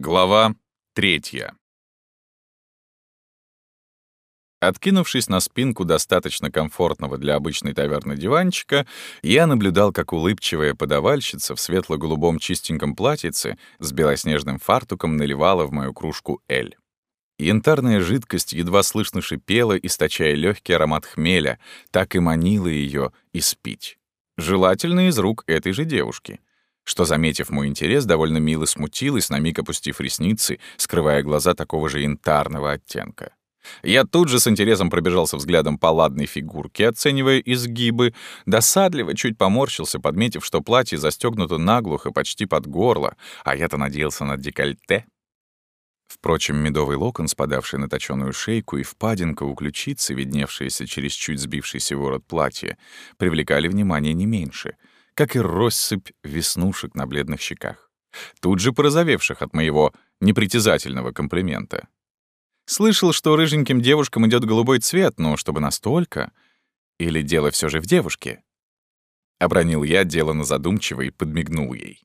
Глава третья. Откинувшись на спинку достаточно комфортного для обычной таверны диванчика, я наблюдал, как улыбчивая подавальщица в светло-голубом чистеньком платьице с белоснежным фартуком наливала в мою кружку эль. Янтарная жидкость едва слышно шипела, источая легкий аромат хмеля, так и манила ее испить. Желательно из рук этой же девушки — что, заметив мой интерес, довольно мило смутилась, на миг опустив ресницы, скрывая глаза такого же янтарного оттенка. Я тут же с интересом пробежался взглядом по ладной фигурке, оценивая изгибы, досадливо чуть поморщился, подметив, что платье застегнуто наглухо почти под горло, а я-то надеялся на декольте. Впрочем, медовый локон, спадавший на точёную шейку, и впадинка у ключицы, видневшаяся через чуть сбившийся ворот платья, привлекали внимание не меньше — как и россыпь веснушек на бледных щеках, тут же порозовевших от моего непритязательного комплимента. Слышал, что рыженьким девушкам идет голубой цвет, но чтобы настолько... Или дело все же в девушке? Обронил я дело на задумчиво и подмигнул ей.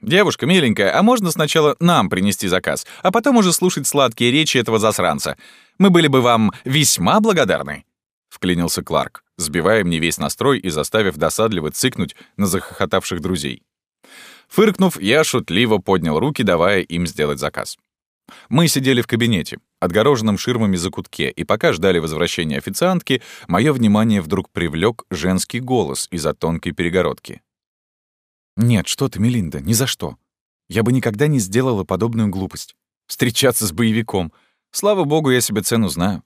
«Девушка, миленькая, а можно сначала нам принести заказ, а потом уже слушать сладкие речи этого засранца? Мы были бы вам весьма благодарны», — вклинился Кларк сбивая мне весь настрой и заставив досадливо цыкнуть на захохотавших друзей. Фыркнув, я шутливо поднял руки, давая им сделать заказ. Мы сидели в кабинете, отгороженном ширмами закутке, и пока ждали возвращения официантки, мое внимание вдруг привлек женский голос из-за тонкой перегородки. «Нет, что ты, Мелинда, ни за что. Я бы никогда не сделала подобную глупость. Встречаться с боевиком. Слава богу, я себе цену знаю.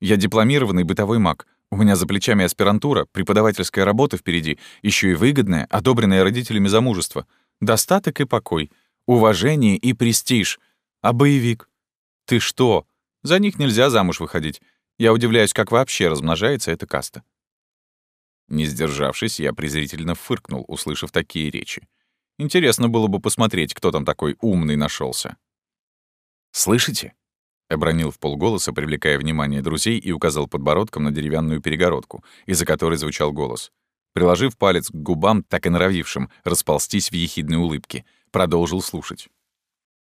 Я дипломированный бытовой маг, у меня за плечами аспирантура, преподавательская работа впереди, еще и выгодная, одобренная родителями замужество. Достаток и покой, уважение и престиж. А боевик? Ты что? За них нельзя замуж выходить. Я удивляюсь, как вообще размножается эта каста. Не сдержавшись, я презрительно фыркнул, услышав такие речи. Интересно было бы посмотреть, кто там такой умный нашелся. «Слышите?» — обронил в полголоса, привлекая внимание друзей, и указал подбородком на деревянную перегородку, из-за которой звучал голос. Приложив палец к губам, так и норовившим расползтись в ехидной улыбке, продолжил слушать.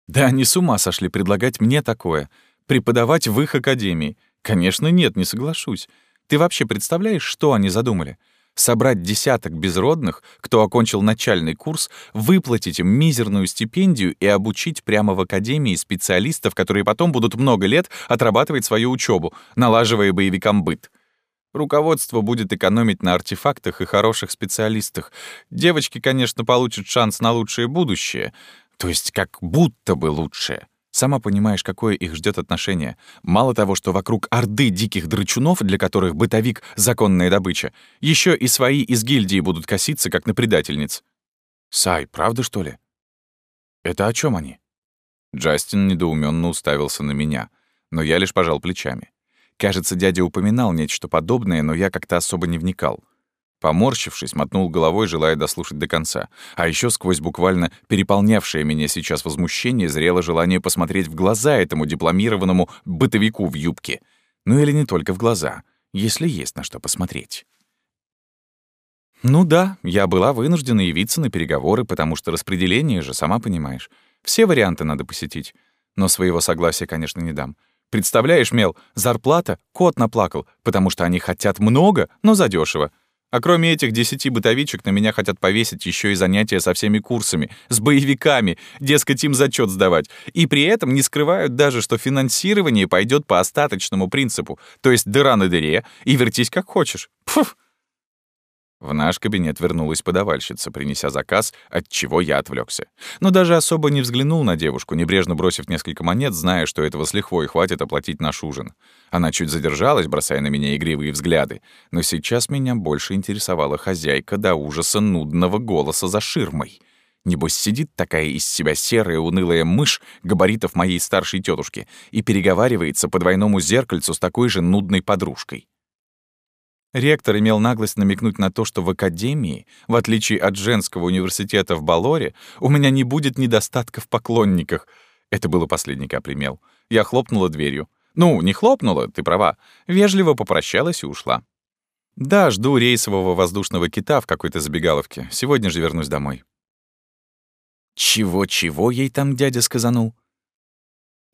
«Да они с ума сошли предлагать мне такое. Преподавать в их академии. Конечно, нет, не соглашусь. Ты вообще представляешь, что они задумали? Собрать десяток безродных, кто окончил начальный курс, выплатить им мизерную стипендию и обучить прямо в академии специалистов, которые потом будут много лет отрабатывать свою учебу, налаживая боевикам быт. Руководство будет экономить на артефактах и хороших специалистах. Девочки, конечно, получат шанс на лучшее будущее, то есть как будто бы лучшее. Сама понимаешь, какое их ждет отношение. Мало того, что вокруг орды диких драчунов, для которых бытовик — законная добыча, еще и свои из гильдии будут коситься, как на предательниц. Сай, правда, что ли? Это о чем они? Джастин недоуменно уставился на меня, но я лишь пожал плечами. Кажется, дядя упоминал нечто подобное, но я как-то особо не вникал. Поморщившись, мотнул головой, желая дослушать до конца. А еще сквозь буквально переполнявшее меня сейчас возмущение зрело желание посмотреть в глаза этому дипломированному бытовику в юбке. Ну или не только в глаза, если есть на что посмотреть. Ну да, я была вынуждена явиться на переговоры, потому что распределение же, сама понимаешь. Все варианты надо посетить. Но своего согласия, конечно, не дам. Представляешь, Мел, зарплата кот наплакал, потому что они хотят много, но задешево. А кроме этих десяти бытовичек на меня хотят повесить еще и занятия со всеми курсами, с боевиками, дескать, им зачет сдавать. И при этом не скрывают даже, что финансирование пойдет по остаточному принципу, то есть дыра на дыре и вертись как хочешь. Пфф! В наш кабинет вернулась подавальщица, принеся заказ, от чего я отвлекся. Но даже особо не взглянул на девушку, небрежно бросив несколько монет, зная, что этого с лихвой хватит оплатить наш ужин. Она чуть задержалась, бросая на меня игривые взгляды, но сейчас меня больше интересовала хозяйка до ужаса нудного голоса за ширмой. Небось, сидит такая из себя серая унылая мышь габаритов моей старшей тетушки и переговаривается по двойному зеркальцу с такой же нудной подружкой. Ректор имел наглость намекнуть на то, что в академии, в отличие от женского университета в Балоре, у меня не будет недостатка в поклонниках. Это было последний капли Я хлопнула дверью. Ну, не хлопнула, ты права. Вежливо попрощалась и ушла. Да, жду рейсового воздушного кита в какой-то забегаловке. Сегодня же вернусь домой. Чего-чего ей там дядя сказанул?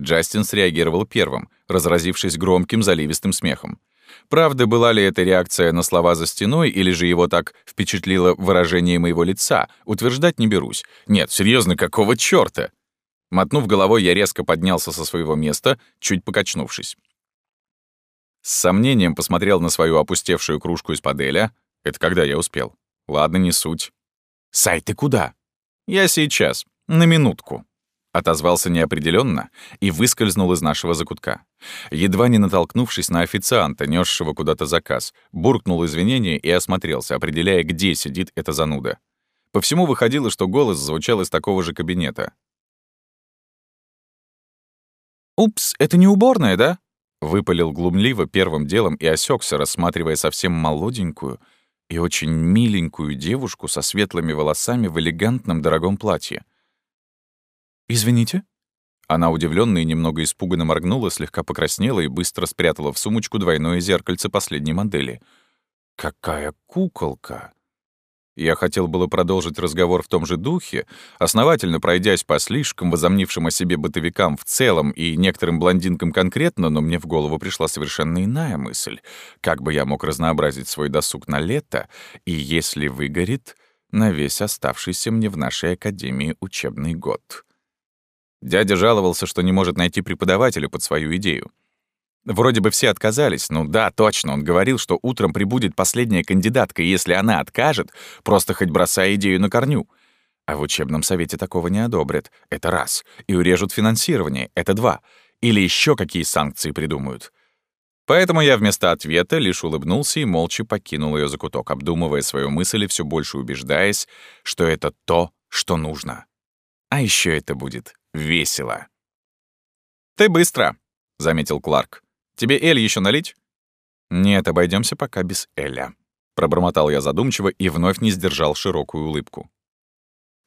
Джастин среагировал первым, разразившись громким заливистым смехом. Правда, была ли это реакция на слова за стеной, или же его так впечатлило выражение моего лица, утверждать не берусь. Нет, серьезно, какого чёрта? Мотнув головой, я резко поднялся со своего места, чуть покачнувшись. С сомнением посмотрел на свою опустевшую кружку из-под эля. Это когда я успел. Ладно, не суть. «Сай, ты куда?» «Я сейчас. На минутку» отозвался неопределенно и выскользнул из нашего закутка. Едва не натолкнувшись на официанта, несшего куда-то заказ, буркнул извинения и осмотрелся, определяя, где сидит эта зануда. По всему выходило, что голос звучал из такого же кабинета. «Упс, это не уборная, да?» — выпалил глумливо первым делом и осекся, рассматривая совсем молоденькую и очень миленькую девушку со светлыми волосами в элегантном дорогом платье. «Извините?» Она удивленно и немного испуганно моргнула, слегка покраснела и быстро спрятала в сумочку двойное зеркальце последней модели. «Какая куколка!» Я хотел было продолжить разговор в том же духе, основательно пройдясь по слишком возомнившим о себе бытовикам в целом и некоторым блондинкам конкретно, но мне в голову пришла совершенно иная мысль. Как бы я мог разнообразить свой досуг на лето, и если выгорит, на весь оставшийся мне в нашей академии учебный год. Дядя жаловался, что не может найти преподавателя под свою идею. Вроде бы все отказались. Ну да, точно, он говорил, что утром прибудет последняя кандидатка, и если она откажет, просто хоть бросай идею на корню. А в учебном совете такого не одобрят. Это раз. И урежут финансирование. Это два. Или еще какие санкции придумают. Поэтому я вместо ответа лишь улыбнулся и молча покинул ее закуток, обдумывая свою мысль и все больше убеждаясь, что это то, что нужно. А еще это будет весело. «Ты быстро», — заметил Кларк. «Тебе Эль еще налить?» «Нет, обойдемся пока без Эля», — пробормотал я задумчиво и вновь не сдержал широкую улыбку.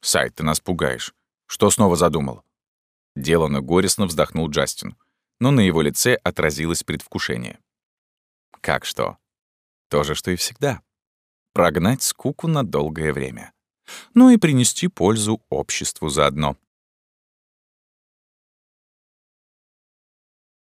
«Сайт, ты нас пугаешь. Что снова задумал?» Делано горестно вздохнул Джастин, но на его лице отразилось предвкушение. «Как что?» «То же, что и всегда. Прогнать скуку на долгое время. Ну и принести пользу обществу заодно».